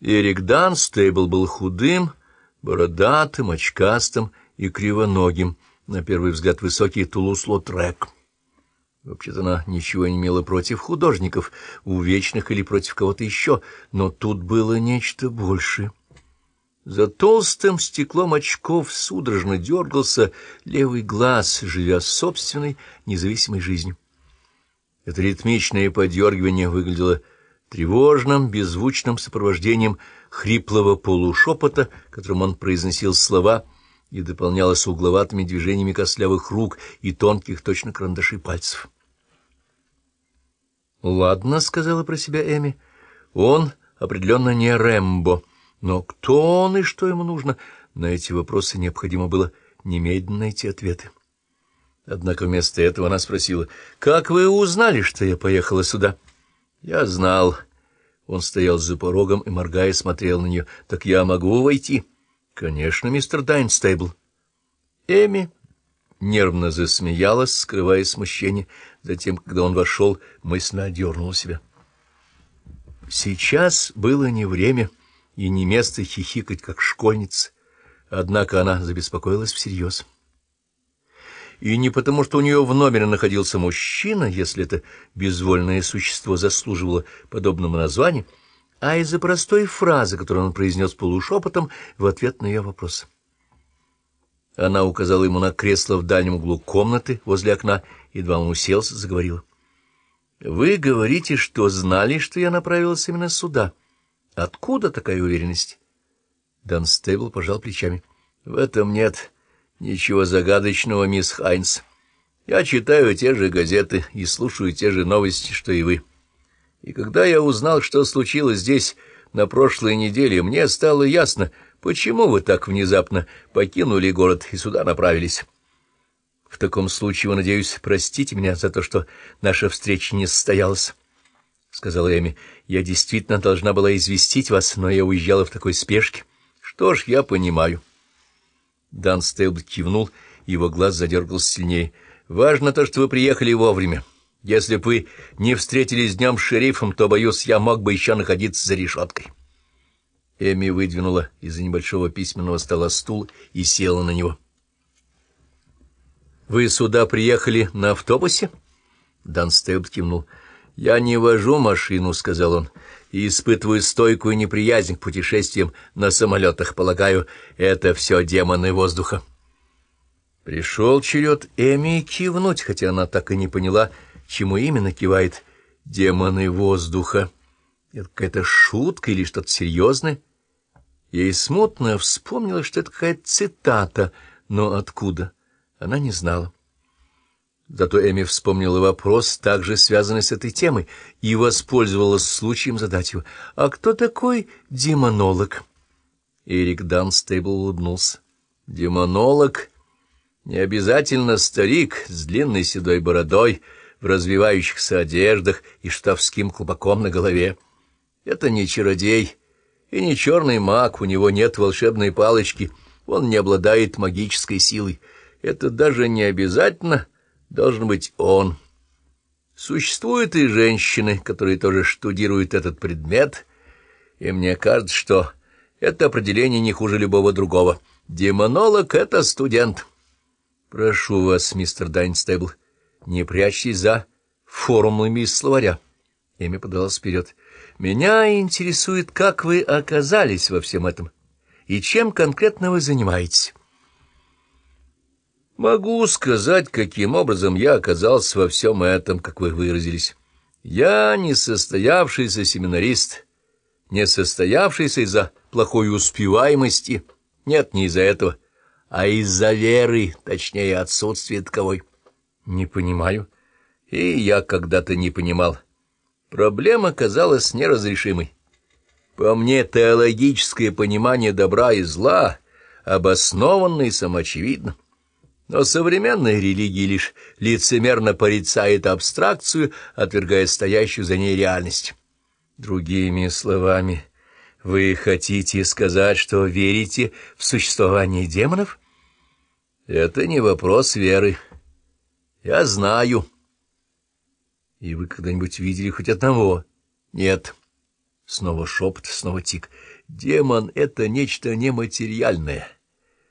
Эрик Данстейбл был худым, бородатым, очкастым и кривоногим, на первый взгляд высокий Тулус-Лотрек. Вообще-то она ничего не имела против художников, увечных или против кого-то еще, но тут было нечто большее. За толстым стеклом очков судорожно дергался левый глаз, живя собственной независимой жизнью. Это ритмичное подергивание выглядело тревожным, беззвучным сопровождением хриплого полушепота, которым он произносил слова, и дополнялось угловатыми движениями костлявых рук и тонких, точно карандашей пальцев. «Ладно», — сказала про себя Эми, — «он определенно не Рэмбо, но кто он и что ему нужно?» На эти вопросы необходимо было немедленно найти ответы. Однако вместо этого она спросила, «Как вы узнали, что я поехала сюда?» «Я знал». Он стоял за порогом и, моргая, смотрел на нее. «Так я могу войти?» «Конечно, мистер Дайнстейбл». Эми нервно засмеялась, скрывая смущение. Затем, когда он вошел, мысленно одернула себя. Сейчас было не время и не место хихикать, как школьница. Однако она забеспокоилась всерьез. И не потому, что у нее в номере находился мужчина, если это безвольное существо заслуживало подобного названия, а из-за простой фразы, которую он произнес полушепотом в ответ на ее вопрос. Она указала ему на кресло в дальнем углу комнаты возле окна, едва он уселся, заговорила. — Вы говорите, что знали, что я направилась именно сюда. Откуда такая уверенность? Дан Стейбл пожал плечами. — В этом нет ничего загадочного, мисс Хайнс. Я читаю те же газеты и слушаю те же новости, что и вы. И когда я узнал, что случилось здесь на прошлой неделе, мне стало ясно — Почему вы так внезапно покинули город и сюда направились? В таком случае вы, надеюсь, простите меня за то, что наша встреча не состоялась, — сказала Эми. Я действительно должна была известить вас, но я уезжала в такой спешке. Что ж, я понимаю. Дан Стейлб кивнул, его глаз задергался сильнее. Важно то, что вы приехали вовремя. Если бы вы не встретились днем с шерифом, то, боюсь, я мог бы еще находиться за решеткой. Эми выдвинула из-за небольшого письменного стола стул и села на него. «Вы сюда приехали на автобусе?» Дан Стейб кивнул. «Я не вожу машину», — сказал он, — «и испытываю стойкую неприязнь к путешествиям на самолетах. Полагаю, это все демоны воздуха». Пришел черед Эми кивнуть, хотя она так и не поняла, чему именно кивает «демоны воздуха». Это какая-то шутка или что-то серьезное? Ей смутно вспомнила, что это какая-то цитата, но откуда, она не знала. Зато Эми вспомнила вопрос, также связанный с этой темой, и воспользовалась случаем задать его. «А кто такой демонолог?» Эрик Данстейбл улыбнулся. «Демонолог? Не обязательно старик с длинной седой бородой, в развивающихся одеждах и штавским клубаком на голове. Это не чародей» И не черный маг, у него нет волшебной палочки, он не обладает магической силой. Это даже не обязательно должен быть он. Существуют и женщины, которые тоже штудируют этот предмет, и мне кажется, что это определение не хуже любого другого. Демонолог — это студент. Прошу вас, мистер Дайнстейбл, не прячьтесь за формулами из словаря. Эми подалась вперед. Меня интересует, как вы оказались во всем этом и чем конкретно вы занимаетесь. Могу сказать, каким образом я оказался во всем этом, как вы выразились. Я не состоявшийся семинарист, не состоявшийся из-за плохой успеваемости, нет, не из-за этого, а из-за веры, точнее, отсутствия таковой. Не понимаю. И я когда-то не понимал. Проблема казалась неразрешимой. По мне, теологическое понимание добра и зла обоснованно и самоочевидно. Но современная религия лишь лицемерно порицает абстракцию, отвергая стоящую за ней реальность. Другими словами, вы хотите сказать, что верите в существование демонов? Это не вопрос веры. Я знаю, и вы когда-нибудь видели хоть одного? Нет. Снова шепот, снова тик. Демон — это нечто нематериальное.